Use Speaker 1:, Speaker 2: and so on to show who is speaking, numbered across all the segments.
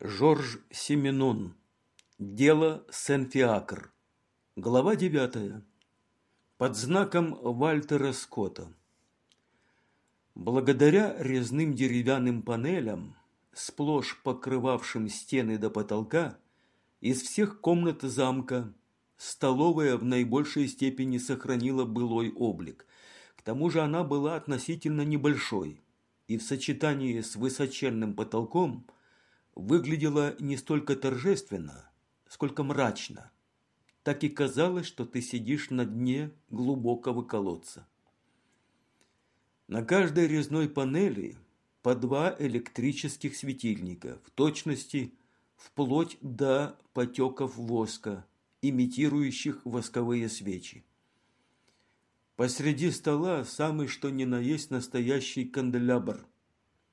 Speaker 1: Жорж Семенон. Дело Сен-Фиакр. Глава девятая. Под знаком Вальтера Скотта. Благодаря резным деревянным панелям, сплошь покрывавшим стены до потолка, из всех комнат замка столовая в наибольшей степени сохранила былой облик. К тому же она была относительно небольшой, и в сочетании с высоченным потолком – выглядела не столько торжественно, сколько мрачно. Так и казалось, что ты сидишь на дне глубокого колодца. На каждой резной панели по два электрических светильника, в точности вплоть до потеков воска, имитирующих восковые свечи. Посреди стола самый что ни на есть настоящий канделябр,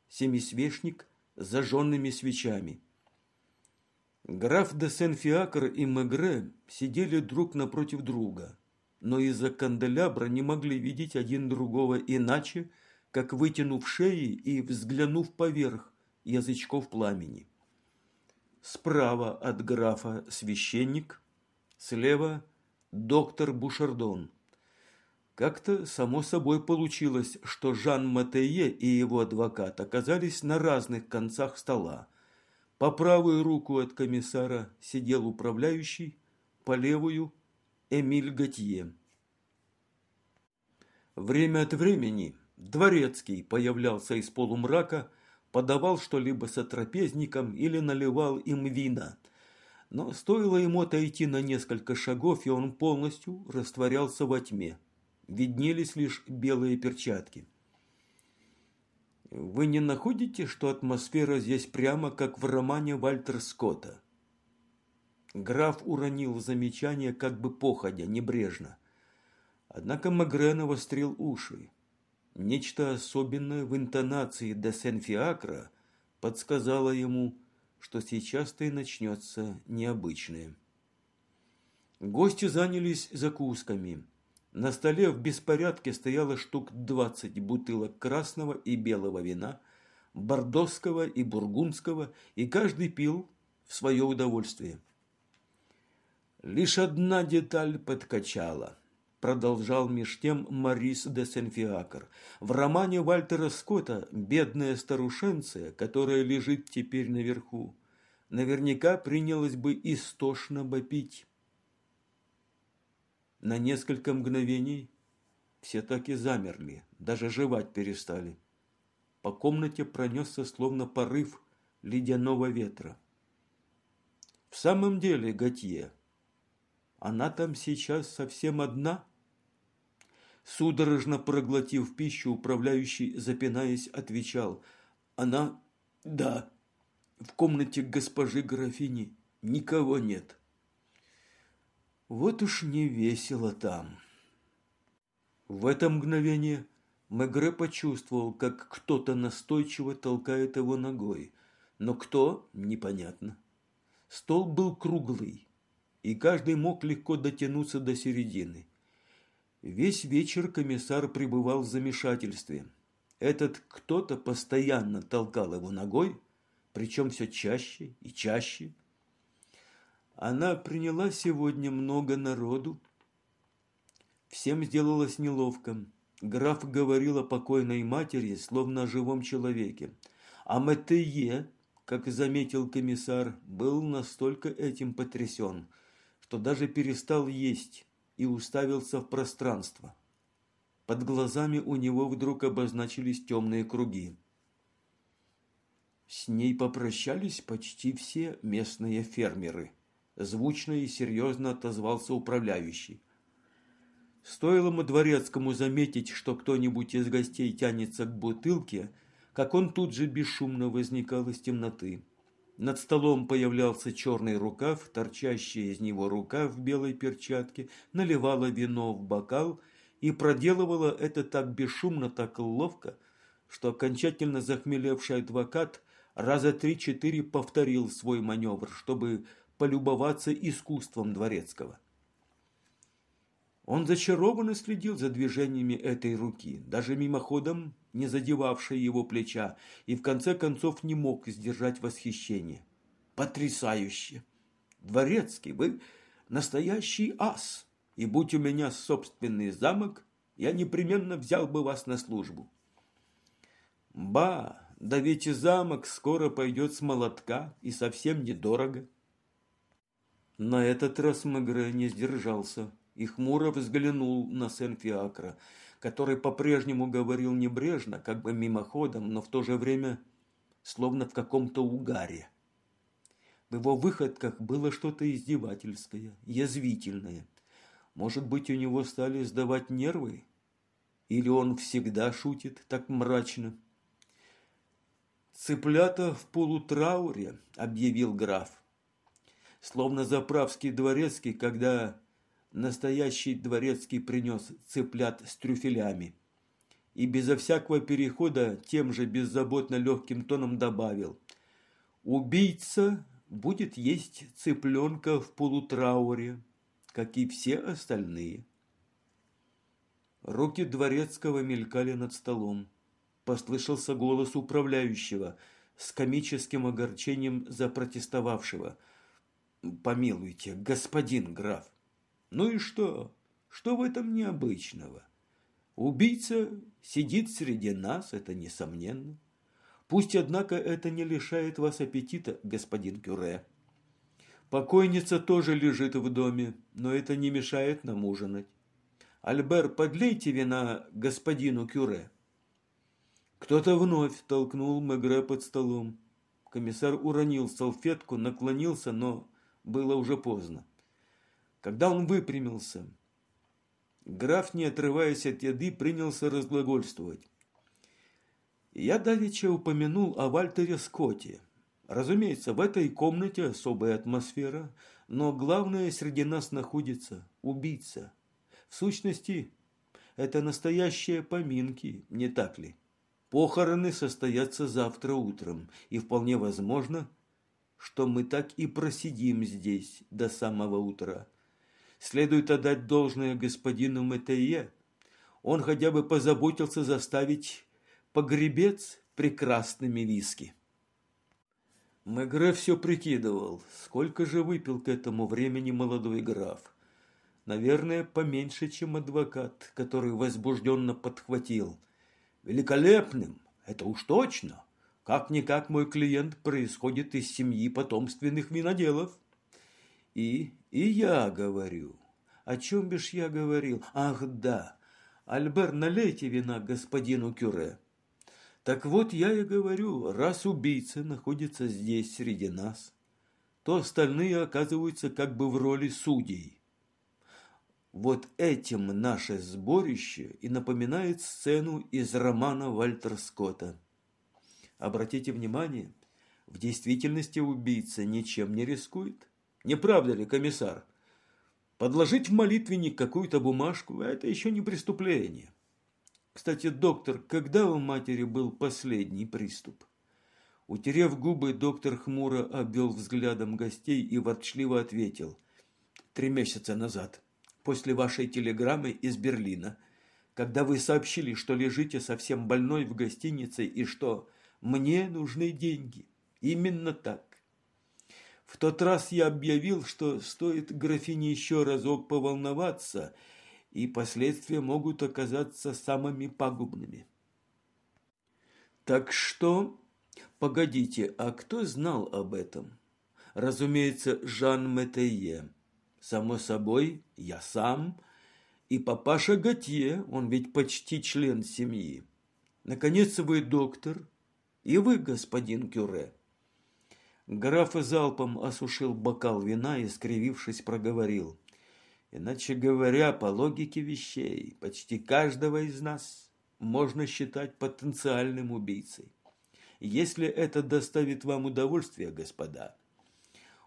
Speaker 1: семисвечник зажженными свечами. Граф де Сен-Фиакр и Мегре сидели друг напротив друга, но из-за канделябра не могли видеть один другого иначе, как вытянув шеи и взглянув поверх язычков пламени. Справа от графа священник, слева доктор Бушардон. Как-то само собой получилось, что Жан Матее и его адвокат оказались на разных концах стола. По правую руку от комиссара сидел управляющий, по левую – Эмиль Готье. Время от времени дворецкий появлялся из полумрака, подавал что-либо сотрапезникам или наливал им вина. Но стоило ему отойти на несколько шагов, и он полностью растворялся во тьме виднелись лишь белые перчатки. Вы не находите, что атмосфера здесь прямо как в романе Вальтер Скотта? Граф уронил замечание как бы походя, небрежно. Однако Магре вострил уши. Нечто особенное в интонации де Сен-Фиакра подсказало ему, что сейчас-то и начнется необычное. Гости занялись закусками – на столе в беспорядке стояло штук двадцать бутылок красного и белого вина, бордосского и бургундского, и каждый пил в свое удовольствие. Лишь одна деталь подкачала, продолжал меж тем Марис де Сенфиакр. В романе Вальтера Скотта «Бедная старушенция», которая лежит теперь наверху, наверняка принялась бы истошно вопить. На несколько мгновений все так и замерли, даже жевать перестали. По комнате пронесся словно порыв ледяного ветра. В самом деле, Готье, она там сейчас совсем одна? Судорожно проглотив пищу, управляющий, запинаясь, отвечал. Она... да, в комнате госпожи графини никого нет. Вот уж не весело там. В это мгновение Мегре почувствовал, как кто-то настойчиво толкает его ногой. Но кто – непонятно. Стол был круглый, и каждый мог легко дотянуться до середины. Весь вечер комиссар пребывал в замешательстве. Этот кто-то постоянно толкал его ногой, причем все чаще и чаще – она приняла сегодня много народу. Всем сделалось неловко. Граф говорил о покойной матери, словно о живом человеке. А Матее, как заметил комиссар, был настолько этим потрясен, что даже перестал есть и уставился в пространство. Под глазами у него вдруг обозначились темные круги. С ней попрощались почти все местные фермеры звучно и серьезно отозвался управляющий. Стоило дворецкому заметить, что кто-нибудь из гостей тянется к бутылке, как он тут же бесшумно возникал из темноты. Над столом появлялся черный рукав, торчащая из него рука в белой перчатке, наливала вино в бокал и проделывала это так бесшумно, так ловко, что окончательно захмелевший адвокат раза три-четыре повторил свой маневр, чтобы полюбоваться искусством дворецкого. Он зачарованно следил за движениями этой руки, даже мимоходом не задевавшей его плеча, и в конце концов не мог сдержать восхищение. Потрясающе! Дворецкий, вы настоящий ас, и будь у меня собственный замок, я непременно взял бы вас на службу. Ба, да ведь и замок скоро пойдет с молотка и совсем недорого. На этот раз Мегре не сдержался и хмуро взглянул на Сен-Фиакра, который по-прежнему говорил небрежно, как бы мимоходом, но в то же время словно в каком-то угаре. В его выходках было что-то издевательское, язвительное. Может быть, у него стали сдавать нервы? Или он всегда шутит так мрачно? «Цыплята в полутрауре», – объявил граф. Словно заправский дворецкий, когда настоящий дворецкий принес цыплят с трюфелями. И безо всякого перехода тем же беззаботно легким тоном добавил. «Убийца будет есть цыпленка в полутрауре, как и все остальные». Руки дворецкого мелькали над столом послышался голос управляющего с комическим огорчением запротестовавшего. «Помилуйте, господин граф». «Ну и что? Что в этом необычного? Убийца сидит среди нас, это несомненно. Пусть, однако, это не лишает вас аппетита, господин Кюре. Покойница тоже лежит в доме, но это не мешает нам ужинать. Альбер, подлейте вина господину Кюре». Кто-то вновь толкнул Мегре под столом. Комиссар уронил салфетку, наклонился, но было уже поздно. Когда он выпрямился, граф, не отрываясь от еды, принялся разглагольствовать. Я давеча упомянул о Вальтере Скотте. Разумеется, в этой комнате особая атмосфера, но главное среди нас находится убийца. В сущности, это настоящие поминки, не так ли? Похороны состоятся завтра утром, и вполне возможно, что мы так и просидим здесь до самого утра. Следует отдать должное господину Метее. Он хотя бы позаботился заставить погребец прекрасными виски. Мегре все прикидывал, сколько же выпил к этому времени молодой граф. Наверное, поменьше, чем адвокат, который возбужденно подхватил – великолепным, это уж точно. Как-никак мой клиент происходит из семьи потомственных виноделов. И, и я говорю. О чем бишь я говорил? Ах, да. Альбер, налейте вина господину Кюре. Так вот я и говорю, раз убийца находится здесь среди нас, то остальные оказываются как бы в роли судей. Вот этим наше сборище и напоминает сцену из романа Вальтера Скотта. Обратите внимание, в действительности убийца ничем не рискует. Не правда ли, комиссар? Подложить в молитвенник какую-то бумажку – это еще не преступление. Кстати, доктор, когда у матери был последний приступ? Утерев губы, доктор хмуро обвел взглядом гостей и ворчливо ответил. Три месяца назад после вашей телеграммы из Берлина, когда вы сообщили, что лежите совсем больной в гостинице и что мне нужны деньги. Именно так. В тот раз я объявил, что стоит графине еще разок поволноваться, и последствия могут оказаться самыми пагубными. Так что... Погодите, а кто знал об этом? Разумеется, Жан Метейе. Само собой, я сам и папаша Готье, он ведь почти член семьи. Наконец, вы доктор, и вы, господин Кюре. Граф залпом осушил бокал вина и, скривившись, проговорил. Иначе говоря, по логике вещей, почти каждого из нас можно считать потенциальным убийцей. Если это доставит вам удовольствие, господа,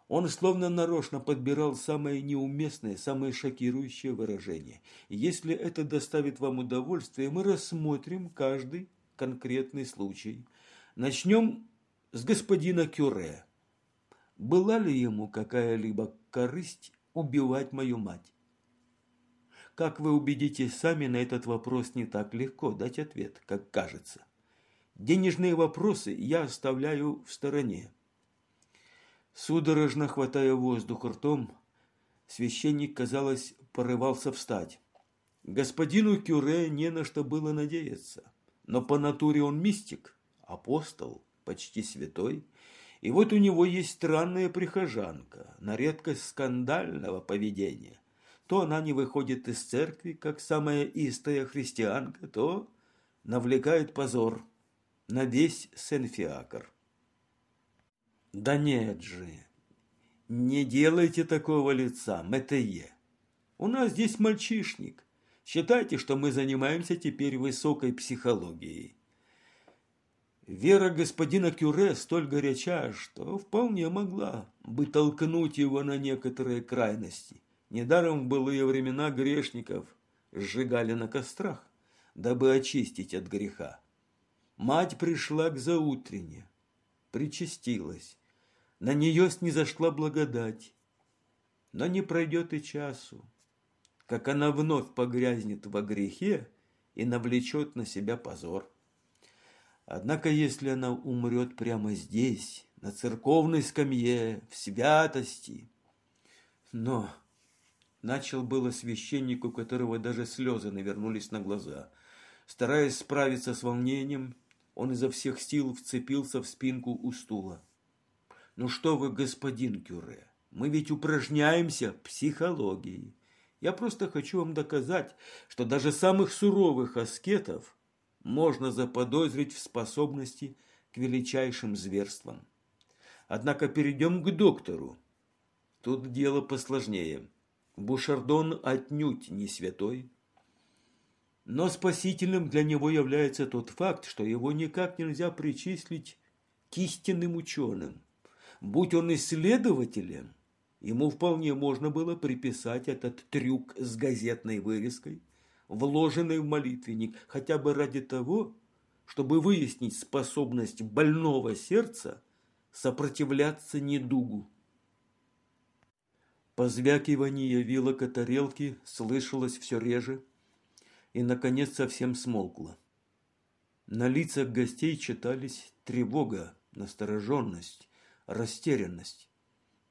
Speaker 1: он словно нарочно подбирал самое неуместное, самое шокирующее выражение. Если это доставит вам удовольствие, мы рассмотрим каждый конкретный случай. Начнем с господина Кюре. Была ли ему какая-либо корысть убивать мою мать? Как вы убедитесь сами, на этот вопрос не так легко дать ответ, как кажется. Денежные вопросы я оставляю в стороне. Судорожно хватая воздух ртом, священник, казалось, порывался встать. Господину Кюре не на что было надеяться, но по натуре он мистик, апостол, почти святой, и вот у него есть странная прихожанка, на редкость скандального поведения. То она не выходит из церкви, как самая истая христианка, то навлекает позор на весь Сен-Фиакр. Да нет же, не делайте такого лица, Метее. У нас здесь мальчишник. Считайте, что мы занимаемся теперь высокой психологией. Вера господина Кюре столь горяча, что вполне могла бы толкнуть его на некоторые крайности. Недаром в былые времена грешников сжигали на кострах, дабы очистить от греха. Мать пришла к заутрене, причастилась. На нее снизошла благодать. Но не пройдет и часу, как она вновь погрязнет во грехе и навлечет на себя позор. Однако, если она умрет прямо здесь, на церковной скамье, в святости... Но начал было священник, у которого даже слезы навернулись на глаза. Стараясь справиться с волнением, он изо всех сил вцепился в спинку у стула. «Ну что вы, господин Кюре, мы ведь упражняемся в психологии. Я просто хочу вам доказать, что даже самых суровых аскетов можно заподозрить в способности к величайшим зверствам. Однако перейдем к доктору. Тут дело посложнее. Бушардон отнюдь не святой, но спасительным для него является тот факт, что его никак нельзя причислить к истинным ученым. Будь он исследователем, ему вполне можно было приписать этот трюк с газетной вырезкой, вложенный в молитвенник, хотя бы ради того, чтобы выяснить способность больного сердца сопротивляться недугу. Позвякивание вилок о тарелки слышалось все реже, и, наконец, совсем смолкла. На лицах гостей читались тревога, настороженность, растерянность.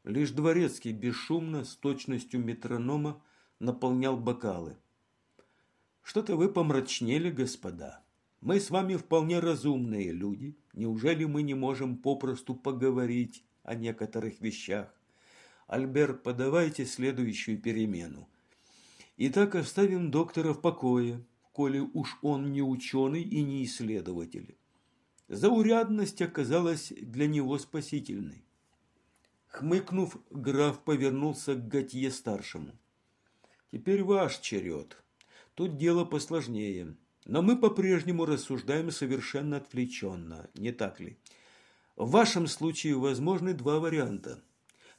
Speaker 1: Лишь дворецкий бесшумно, с точностью метронома, наполнял бокалы. «Что-то вы помрачнели, господа. Мы с вами вполне разумные люди. Неужели мы не можем попросту поговорить о некоторых вещах? Альбер, подавайте следующую перемену. Итак, оставим доктора в покое, коли уж он не ученый и не исследователь. Заурядность оказалась для него спасительной. Хмыкнув, граф повернулся к Готье-старшему. «Теперь ваш черед. Тут дело посложнее. Но мы по-прежнему рассуждаем совершенно отвлеченно, не так ли? В вашем случае возможны два варианта.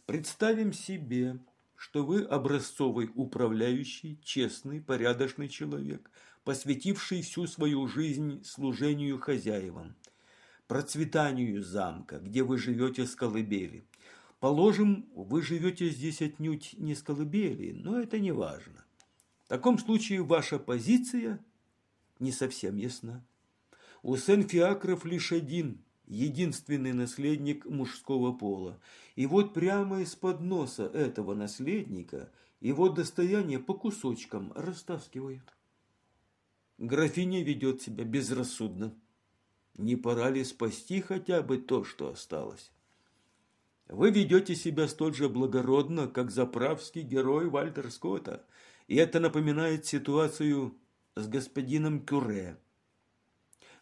Speaker 1: Представим себе, что вы образцовый управляющий, честный, порядочный человек, посвятивший всю свою жизнь служению хозяевам, процветанию замка, где вы живете с колыбели. Положим, вы живете здесь отнюдь не с колыбели, но это не важно. В таком случае ваша позиция не совсем ясна. У Сен-Фиакров лишь один единственный наследник мужского пола. И вот прямо из-под носа этого наследника его достояние по кусочкам растаскивают. Графиня ведет себя безрассудно. Не пора ли спасти хотя бы то, что осталось? Вы ведете себя столь же благородно, как заправский герой Вальтер Скотта, и это напоминает ситуацию с господином Кюре.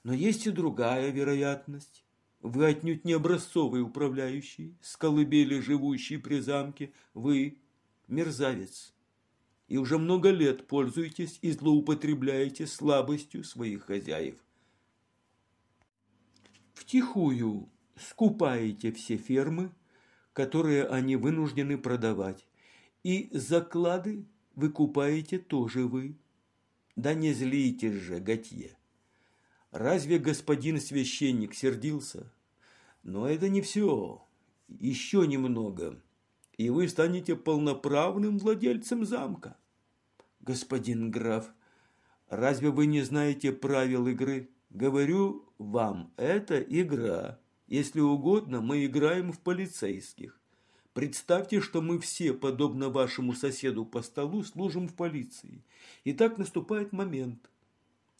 Speaker 1: Но есть и другая вероятность. Вы отнюдь не образцовый управляющий, с колыбели живущий при замке. Вы мерзавец. И уже много лет пользуетесь и злоупотребляете слабостью своих хозяев. Втихую скупаете все фермы, которые они вынуждены продавать. И заклады выкупаете тоже вы. Да не злитесь же, Готье. Разве господин священник сердился? Но это не все. Еще немного, и вы станете полноправным владельцем замка. Господин граф, разве вы не знаете правил игры? Говорю вам, это игра. Если угодно, мы играем в полицейских. Представьте, что мы все, подобно вашему соседу по столу, служим в полиции. И так наступает момент,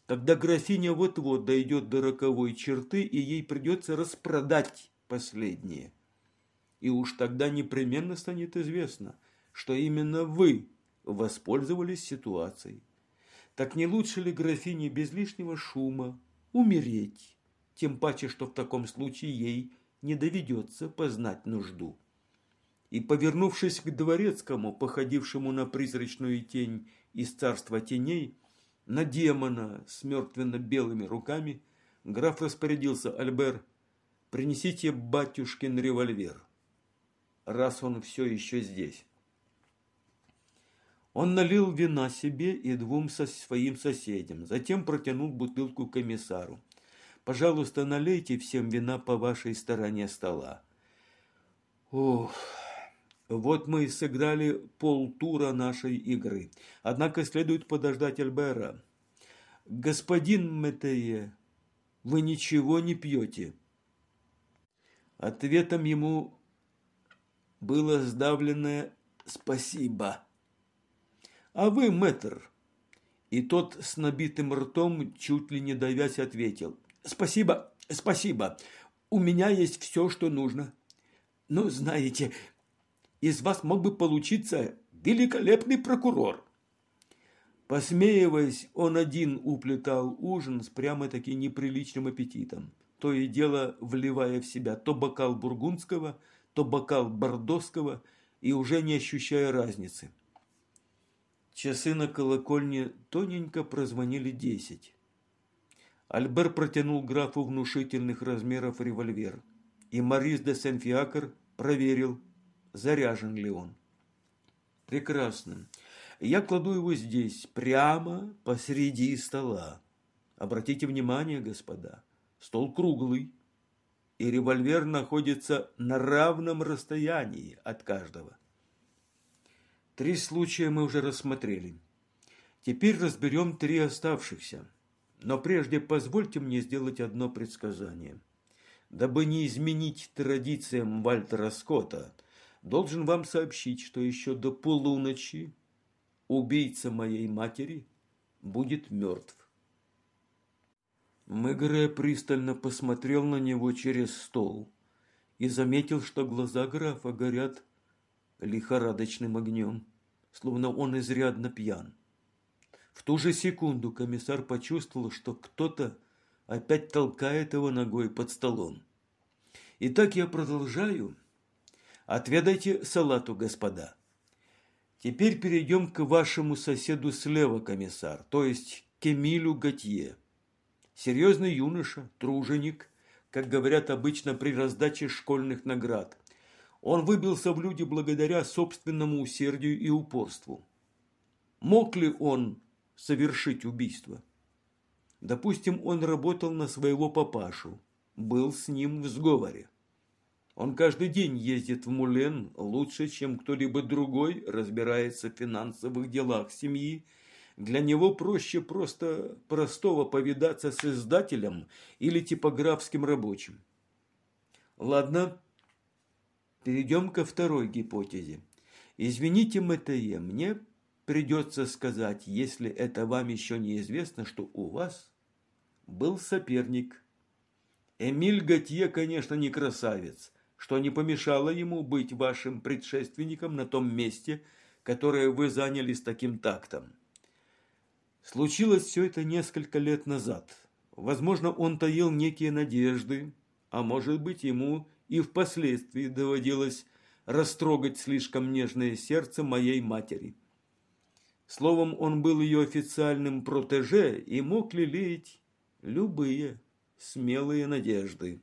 Speaker 1: когда графиня вот-вот дойдет до роковой черты, и ей придется распродать последнее. И уж тогда непременно станет известно, что именно вы воспользовались ситуацией. Так не лучше ли графине без лишнего шума умереть? Тем паче, что в таком случае ей не доведется познать нужду и, повернувшись к дворецкому, походившему на призрачную тень из царства теней, на демона с мертвенно-белыми руками, граф распорядился Альбер, принесите батюшкин револьвер, раз он все еще здесь. Он налил вина себе и двум со своим соседям, затем протянул бутылку комиссару. «Пожалуйста, налейте всем вина по вашей стороне стола». Ух... Вот мы и сыграли полтура нашей игры. Однако следует подождать Альбера. Господин Метее, вы ничего не пьете. Ответом ему было сдавленное «спасибо». А вы, мэтр? И тот с набитым ртом, чуть ли не давясь, ответил. Спасибо, спасибо. У меня есть все, что нужно. Ну, знаете, из вас мог бы получиться великолепный прокурор. Посмеиваясь, он один уплетал ужин с прямо-таки неприличным аппетитом, то и дело вливая в себя то бокал бургундского, то бокал бордоского и уже не ощущая разницы. Часы на колокольне тоненько прозвонили десять. Альбер протянул графу внушительных размеров револьвер, и Марис де Сен-Фиакр проверил, заряжен ли он. Прекрасно. Я кладу его здесь, прямо посреди стола. Обратите внимание, господа, стол круглый, и револьвер находится на равном расстоянии от каждого. Три случая мы уже рассмотрели. Теперь разберем три оставшихся. Но прежде позвольте мне сделать одно предсказание. Дабы не изменить традициям Вальтера Скотта – должен вам сообщить, что еще до полуночи убийца моей матери будет мертв. Мегре пристально посмотрел на него через стол и заметил, что глаза графа горят лихорадочным огнем, словно он изрядно пьян. В ту же секунду комиссар почувствовал, что кто-то опять толкает его ногой под столом. Итак, я продолжаю Отведайте салату, господа. Теперь перейдем к вашему соседу слева, комиссар, то есть к Эмилю Готье. Серьезный юноша, труженик, как говорят обычно при раздаче школьных наград. Он выбился в люди благодаря собственному усердию и упорству. Мог ли он совершить убийство? Допустим, он работал на своего папашу, был с ним в сговоре. Он каждый день ездит в Мулен лучше, чем кто-либо другой разбирается в финансовых делах семьи. Для него проще просто простого повидаться с издателем или типографским рабочим. Ладно, перейдем ко второй гипотезе. Извините, МТЕ, мне придется сказать, если это вам еще не известно, что у вас был соперник. Эмиль Готье, конечно, не красавец, что не помешало ему быть вашим предшественником на том месте, которое вы заняли с таким тактом. Случилось все это несколько лет назад. Возможно, он таил некие надежды, а может быть, ему и впоследствии доводилось растрогать слишком нежное сердце моей матери. Словом, он был ее официальным протеже и мог лелеять любые смелые надежды.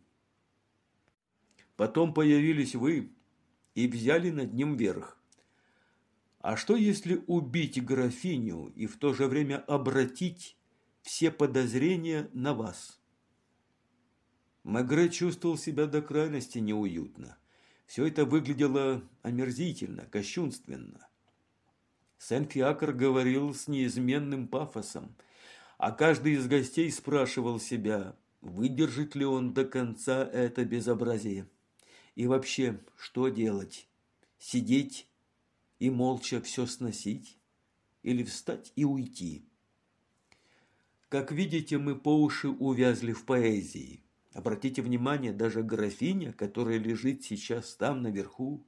Speaker 1: Потом появились вы и взяли над ним верх. А что, если убить графиню и в то же время обратить все подозрения на вас? Мегре чувствовал себя до крайности неуютно. Все это выглядело омерзительно, кощунственно. Сен-Фиакр говорил с неизменным пафосом, а каждый из гостей спрашивал себя, выдержит ли он до конца это безобразие. И вообще, что делать? Сидеть и молча все сносить? Или встать и уйти? Как видите, мы по уши увязли в поэзии. Обратите внимание, даже графиня, которая лежит сейчас там наверху,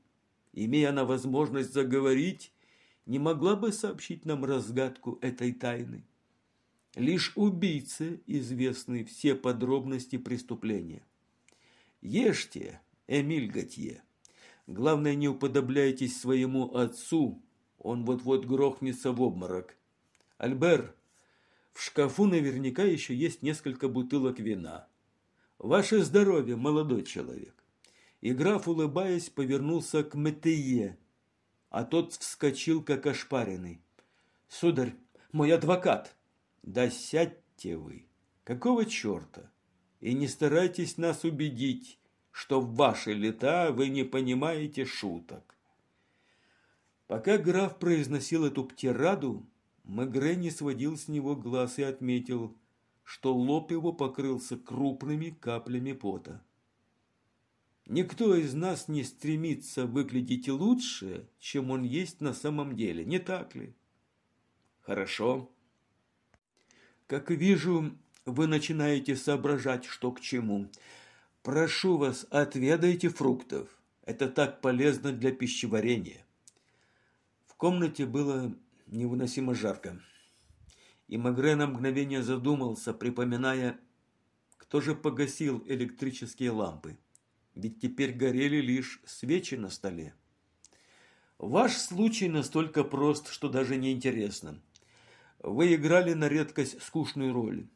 Speaker 1: имея она возможность заговорить, не могла бы сообщить нам разгадку этой тайны. Лишь убийце известны все подробности преступления. Ешьте, Эмиль Готье. Главное, не уподобляйтесь своему отцу, он вот-вот грохнется в обморок. Альбер, в шкафу наверняка еще есть несколько бутылок вина. Ваше здоровье, молодой человек. И граф, улыбаясь, повернулся к Метее, а тот вскочил, как ошпаренный. «Сударь, мой адвокат!» «Да сядьте вы! Какого черта? И не старайтесь нас убедить, что в ваши лета вы не понимаете шуток!» Пока граф произносил эту птираду, Мегре не сводил с него глаз и отметил, что лоб его покрылся крупными каплями пота. Никто из нас не стремится выглядеть лучше, чем он есть на самом деле, не так ли? Хорошо. Как вижу, вы начинаете соображать, что к чему. Прошу вас, отведайте фруктов. Это так полезно для пищеварения. В комнате было невыносимо жарко. И Магре на мгновение задумался, припоминая, кто же погасил электрические лампы ведь теперь горели лишь свечи на столе. Ваш случай настолько прост, что даже не интересно. Вы играли на редкость скучную роль.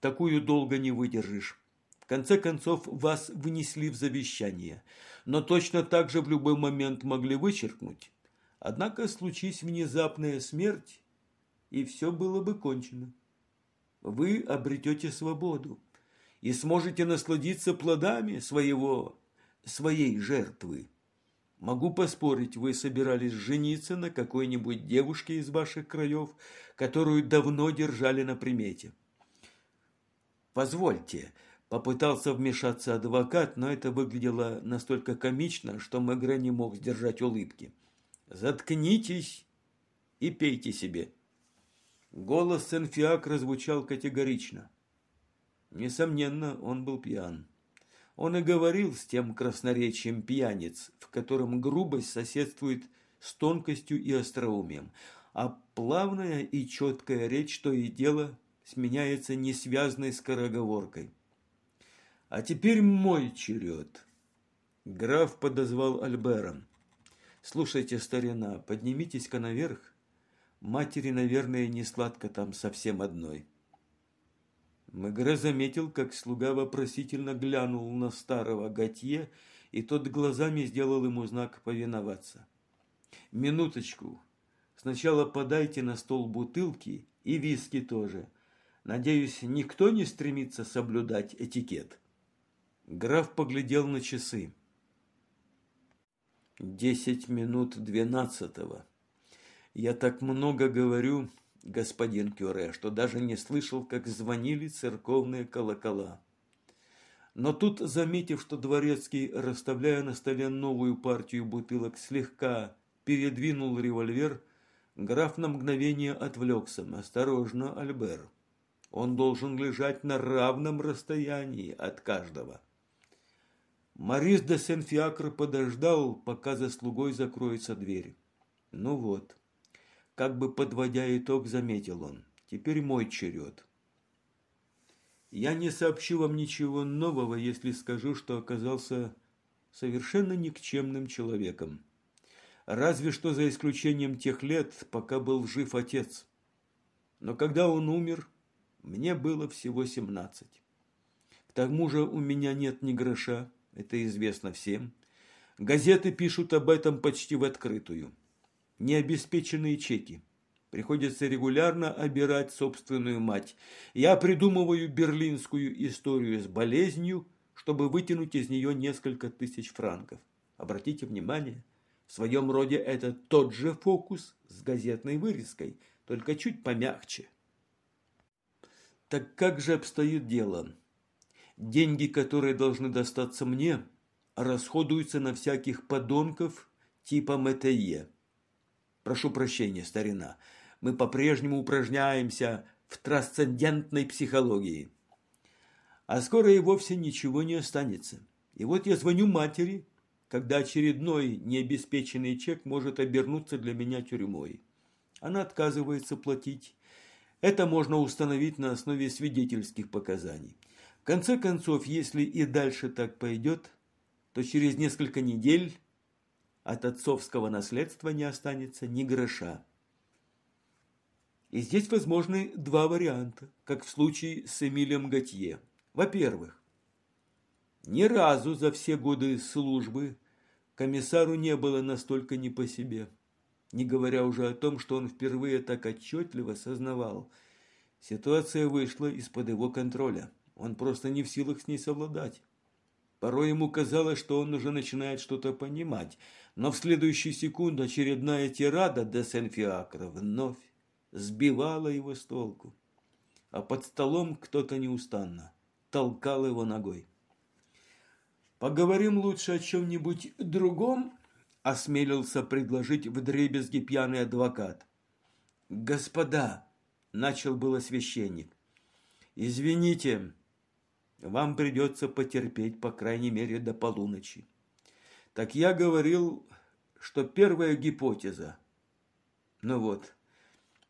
Speaker 1: Такую долго не выдержишь. Конце концов, вас вынесли в завещание, но точно так же в любой момент могли вычеркнуть. Однако случись внезапная смерть, и все было бы кончено. Вы обретете свободу и сможете насладиться плодами своего своей жертвы. Могу поспорить, вы собирались жениться на какой-нибудь девушке из ваших краев, которую давно держали на примете. Позвольте, попытался вмешаться адвокат, но это выглядело настолько комично, что Мегре не мог сдержать улыбки. Заткнитесь и пейте себе. Голос Сенфиак звучал категорично. Несомненно, он был пьян. Он и говорил с тем красноречием пьяниц, в котором грубость соседствует с тонкостью и остроумием, а плавная и четкая речь то и дело сменяется несвязной скороговоркой. «А теперь мой черед!» Граф подозвал Альбера. «Слушайте, старина, поднимитесь-ка наверх. Матери, наверное, не сладко там совсем одной». Мегре заметил, как слуга вопросительно глянул на старого Готье, и тот глазами сделал ему знак повиноваться. «Минуточку. Сначала подайте на стол бутылки и виски тоже. Надеюсь, никто не стремится соблюдать этикет». Граф поглядел на часы. «Десять минут двенадцатого. Я так много говорю, господин Кюре, что даже не слышал, как звонили церковные колокола. Но тут, заметив, что Дворецкий, расставляя на столе новую партию бутылок, слегка передвинул револьвер, граф на мгновение отвлекся. «Осторожно, Альбер. Он должен лежать на равном расстоянии от каждого». Морис де Сен-Фиакр подождал, пока за слугой закроется дверь. Ну вот. Как бы подводя итог, заметил он. Теперь мой черед. Я не сообщу вам ничего нового, если скажу, что оказался совершенно никчемным человеком. Разве что за исключением тех лет, пока был жив отец. Но когда он умер, мне было всего семнадцать. К тому же у меня нет ни гроша, это известно всем. Газеты пишут об этом почти в открытую необеспеченные чеки. Приходится регулярно обирать собственную мать. Я придумываю берлинскую историю с болезнью, чтобы вытянуть из нее несколько тысяч франков. Обратите внимание, в своем роде это тот же фокус с газетной вырезкой, только чуть помягче. Так как же обстоит дело? Деньги, которые должны достаться мне, расходуются на всяких подонков типа МТЕ. Прошу прощения, старина, мы по-прежнему упражняемся в трансцендентной психологии. А скоро и вовсе ничего не останется. И вот я звоню матери, когда очередной необеспеченный чек может обернуться для меня тюрьмой. Она отказывается платить. Это можно установить на основе свидетельских показаний. Конце концов, если и дальше так пойдет, то через несколько недель от отцовского наследства не останется ни гроша. И здесь возможны два варианта, как в случае с Эмилием Готье. Во-первых, ни разу за все годы службы комиссару не было настолько не по себе, не говоря уже о том, что он впервые так отчетливо сознавал. Ситуация вышла из-под его контроля. Он просто не в силах с ней совладать. Порой ему казалось, что он уже начинает что-то понимать, но в следующую секунду очередная тирада де Сен-Фиакра вновь сбивала его с толку. А под столом кто-то неустанно толкал его ногой. «Поговорим лучше о чем-нибудь другом?» – осмелился предложить вдребезги пьяный адвокат. «Господа!» – начал было священник. «Извините, вам придется потерпеть, по крайней мере, до полуночи. Так я говорил, что первая гипотеза. Ну вот,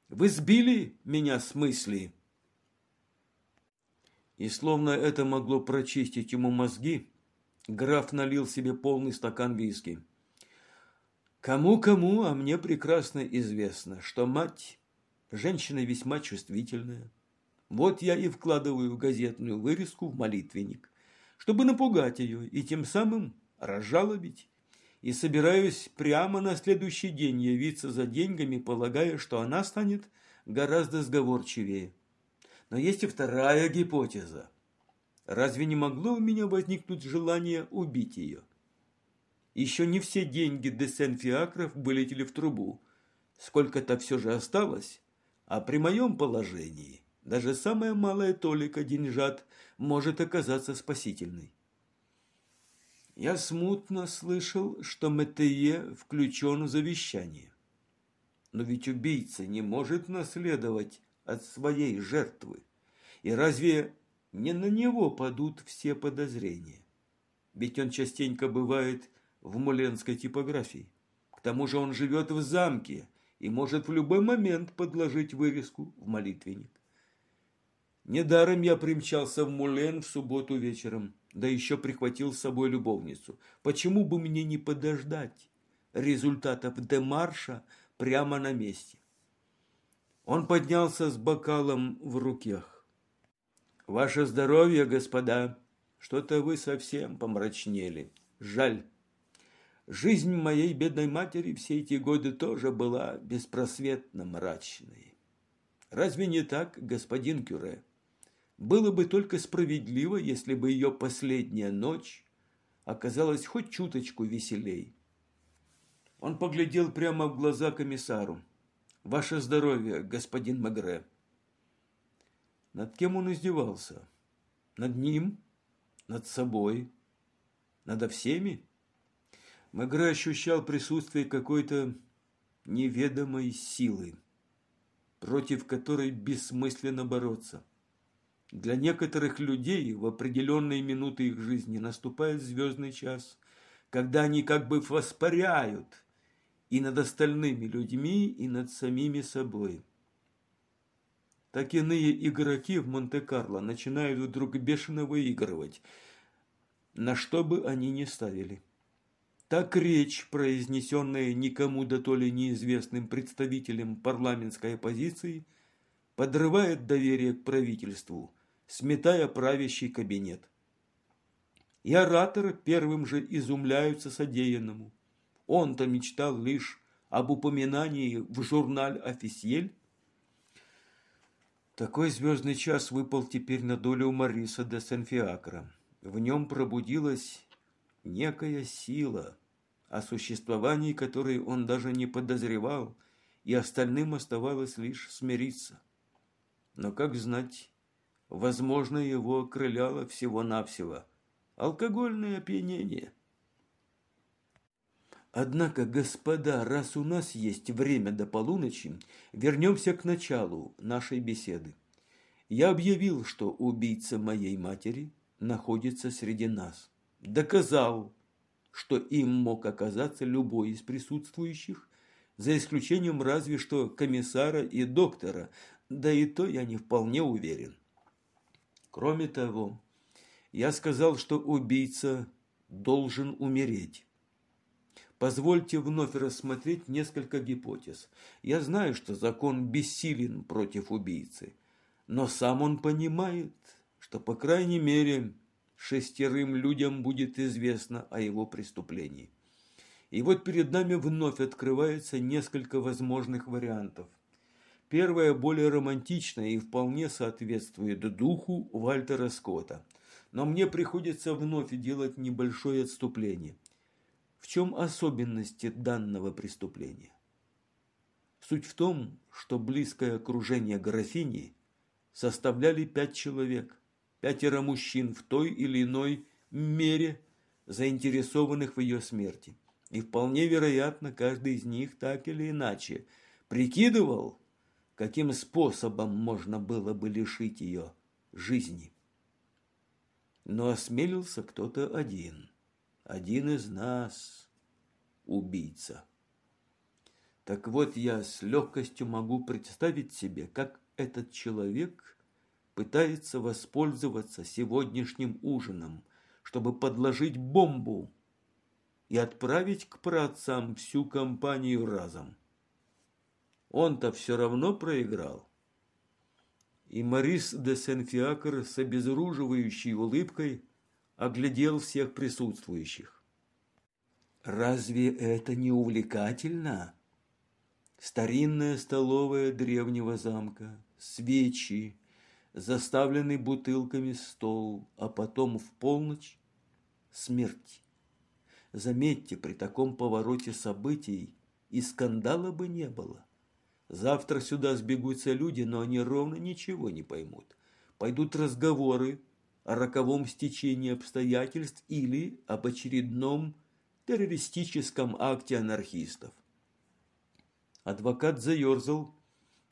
Speaker 1: вы сбили меня с мысли?» И словно это могло прочистить ему мозги, Граф налил себе полный стакан виски. Кому-кому, а мне прекрасно известно, что мать – женщина весьма чувствительная. Вот я и вкладываю газетную вырезку в молитвенник, чтобы напугать ее и тем самым разжалобить. И собираюсь прямо на следующий день явиться за деньгами, полагая, что она станет гораздо сговорчивее. Но есть и вторая гипотеза – Разве не могло у меня возникнуть желание убить ее? Еще не все деньги де Сен-Фиакров вылетели в трубу. Сколько-то все же осталось. А при моем положении даже самая малая толика деньжат может оказаться спасительной. Я смутно слышал, что Метее включен в завещание. Но ведь убийца не может наследовать от своей жертвы. И разве не на него падут все подозрения. Ведь он частенько бывает в муленской типографии. К тому же он живет в замке и может в любой момент подложить вырезку в молитвенник. Недаром я примчался в Мулен в субботу вечером, да еще прихватил с собой любовницу. Почему бы мне не подождать результатов демарша прямо на месте? Он поднялся с бокалом в руках. Ваше здоровье, господа. Что-то вы совсем помрачнели. Жаль. Жизнь моей бедной матери все эти годы тоже была беспросветно мрачной. Разве не так, господин Кюре? Было бы только справедливо, если бы ее последняя ночь оказалась хоть чуточку веселей. Он поглядел прямо в глаза комиссару. «Ваше здоровье, господин Магре!» Над кем он издевался? Над ним? Над собой? Надо всеми? Мегре ощущал присутствие какой-то неведомой силы, против которой бессмысленно бороться. Для некоторых людей в определенные минуты их жизни наступает звездный час, когда они как бы воспаряют и над остальными людьми, и над самими собой так иные игроки в Монте-Карло начинают вдруг бешено выигрывать, на что бы они ни ставили. Так речь, произнесенная никому да то ли неизвестным представителем парламентской оппозиции, подрывает доверие к правительству, сметая правящий кабинет. И ораторы первым же изумляются содеянному. Он-то мечтал лишь об упоминании в журналь «Официель» Такой звездный час выпал теперь на долю Мариса де Сенфиакра. В нем пробудилась некая сила, о существовании которой он даже не подозревал, и остальным оставалось лишь смириться. Но, как знать, возможно, его окрыляло всего-навсего алкогольное опьянение. Однако, господа, раз у нас есть время до полуночи, вернемся к началу нашей беседы. Я объявил, что убийца моей матери находится среди нас. Доказал, что им мог оказаться любой из присутствующих, за исключением разве что комиссара и доктора, да и то я не вполне уверен. Кроме того, я сказал, что убийца должен умереть. Позвольте вновь рассмотреть несколько гипотез. Я знаю, что закон бессилен против убийцы, но сам он понимает, что, по крайней мере, шестерым людям будет известно о его преступлении. И вот перед нами вновь открывается несколько возможных вариантов. Первое более романтичное и вполне соответствует духу Вальтера Скотта. Но мне приходится вновь делать небольшое отступление. В чем особенности данного преступления? Суть в том, что близкое окружение графини составляли пять человек, пятеро мужчин в той или иной мере, заинтересованных в ее смерти. И вполне вероятно, каждый из них так или иначе прикидывал, каким способом можно было бы лишить ее жизни. Но осмелился кто-то один – один из нас убийца. Так вот, я с легкостью могу представить себе, как этот человек пытается воспользоваться сегодняшним ужином, чтобы подложить бомбу и отправить к праотцам всю компанию разом. Он-то все равно проиграл. И Марис де Сен-Фиакр с обезоруживающей улыбкой – оглядел всех присутствующих. Разве это не увлекательно? Старинная столовая древнего замка, свечи, заставленный бутылками стол, а потом в полночь смерть. Заметьте, при таком повороте событий и скандала бы не было. Завтра сюда сбегутся люди, но они ровно ничего не поймут. Пойдут разговоры, о роковом стечении обстоятельств или об очередном террористическом акте анархистов. Адвокат заерзал,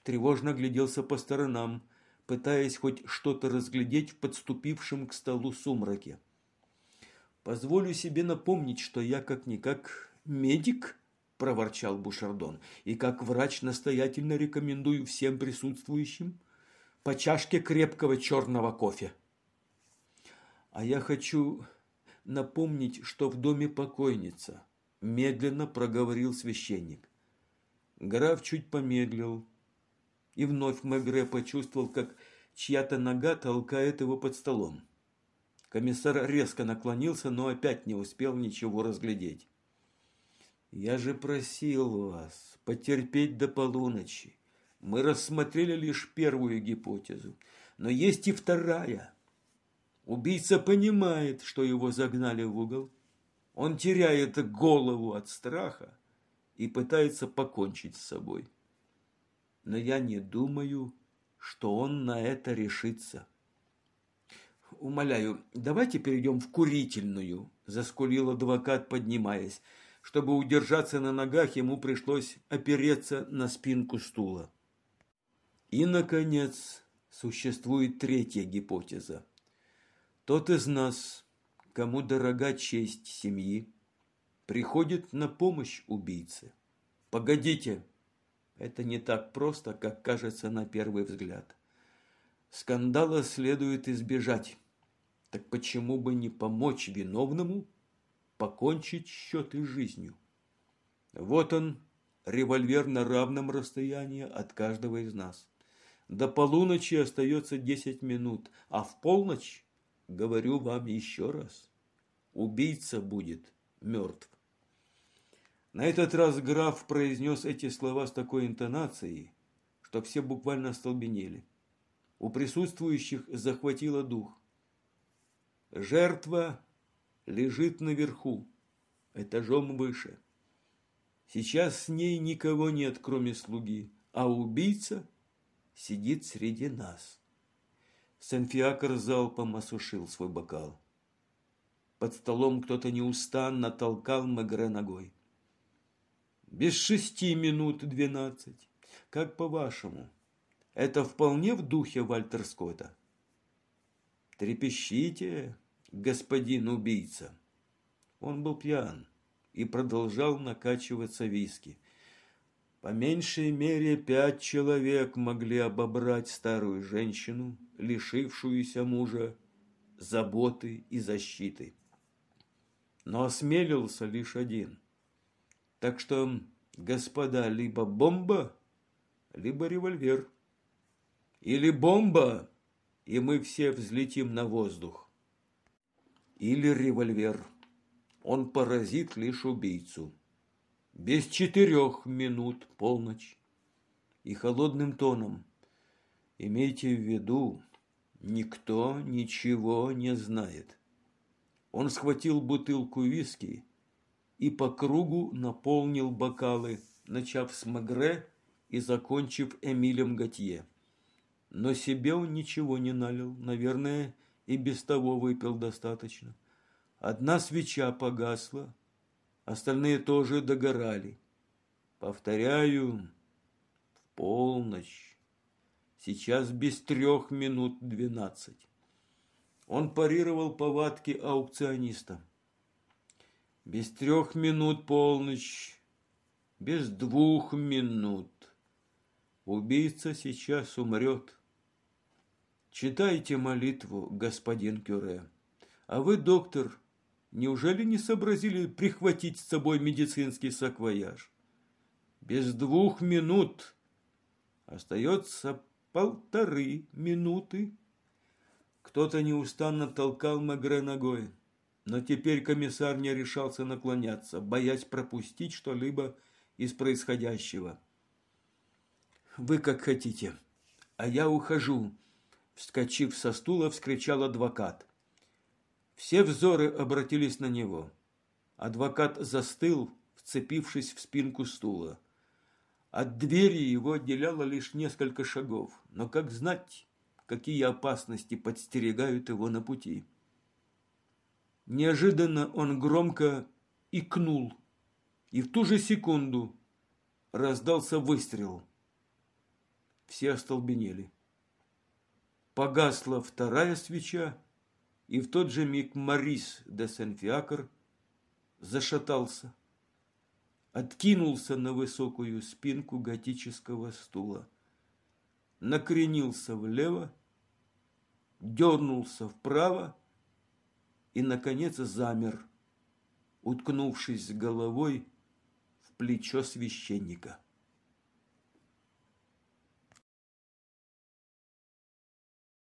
Speaker 1: тревожно гляделся по сторонам, пытаясь хоть что-то разглядеть в подступившем к столу сумраке. «Позволю себе напомнить, что я как-никак медик», – проворчал Бушардон, «и как врач настоятельно рекомендую всем присутствующим по чашке крепкого черного кофе». А я хочу напомнить, что в доме покойница, медленно проговорил священник. Граф чуть помедлил, и вновь Мегре почувствовал, как чья-то нога толкает его под столом. Комиссар резко наклонился, но опять не успел ничего разглядеть. «Я же просил вас потерпеть до полуночи. Мы рассмотрели лишь первую гипотезу, но есть и вторая. Убийца понимает, что его загнали в угол. Он теряет голову от страха и пытается покончить с собой. Но я не думаю, что он на это решится. «Умоляю, давайте перейдем в курительную», – заскулил адвокат, поднимаясь. Чтобы удержаться на ногах, ему пришлось опереться на спинку стула. И, наконец, существует третья гипотеза. Тот из нас, кому дорога честь семьи, приходит на помощь убийце. Погодите, это не так просто, как кажется на первый взгляд. Скандала следует избежать. Так почему бы не помочь виновному покончить счеты жизнью? Вот он, револьвер на равном расстоянии от каждого из нас. До полуночи остается десять минут, а в полночь Говорю вам еще раз, убийца будет мертв. На этот раз граф произнес эти слова с такой интонацией, что все буквально остолбенели. У присутствующих захватило дух. Жертва лежит наверху, этажом выше. Сейчас с ней никого нет, кроме слуги, а убийца сидит среди нас. Сенфиакр залпом осушил свой бокал. Под столом кто-то неустанно толкал Мегре ногой. Без шести минут двенадцать. Как по-вашему? Это вполне в духе Вальтер Скотта. Трепещите, господин убийца. Он был пьян и продолжал накачиваться виски. По меньшей мере пять человек могли обобрать старую женщину, лишившуюся мужа, заботы и защиты. Но осмелился лишь один. Так что, господа, либо бомба, либо револьвер. Или бомба, и мы все взлетим на воздух. Или револьвер. Он поразит лишь убийцу. Без четырех минут полночь. И холодным тоном. Имейте в виду, никто ничего не знает. Он схватил бутылку виски и по кругу наполнил бокалы, начав с Магре и закончив Эмилем Готье. Но себе он ничего не налил, наверное, и без того выпил достаточно. Одна свеча погасла, остальные тоже догорали. Повторяю, в полночь. Сейчас без трех минут двенадцать. Он парировал повадки аукциониста. Без трех минут полночь, без двух минут. Убийца сейчас умрет. Читайте молитву, господин Кюре. А вы, доктор, неужели не сообразили прихватить с собой медицинский саквояж? Без двух минут. Остается полторы минуты. Кто-то неустанно толкал Магре ногой, но теперь комиссар не решался наклоняться, боясь пропустить что-либо из происходящего. «Вы как хотите, а я ухожу», Вскочив со стула, вскричал адвокат. Все взоры обратились на него. Адвокат застыл, вцепившись в спинку стула. От двери его отделяло лишь несколько шагов, но как знать, какие опасности подстерегают его на пути. Неожиданно он громко икнул, и в ту же секунду раздался выстрел. Все остолбенели. Погасла вторая свеча, и в тот же миг Марис де Сен-Фиакр зашатался, откинулся на высокую спинку готического стула, накренился влево, дернулся вправо и, наконец, замер, уткнувшись головой в плечо священника.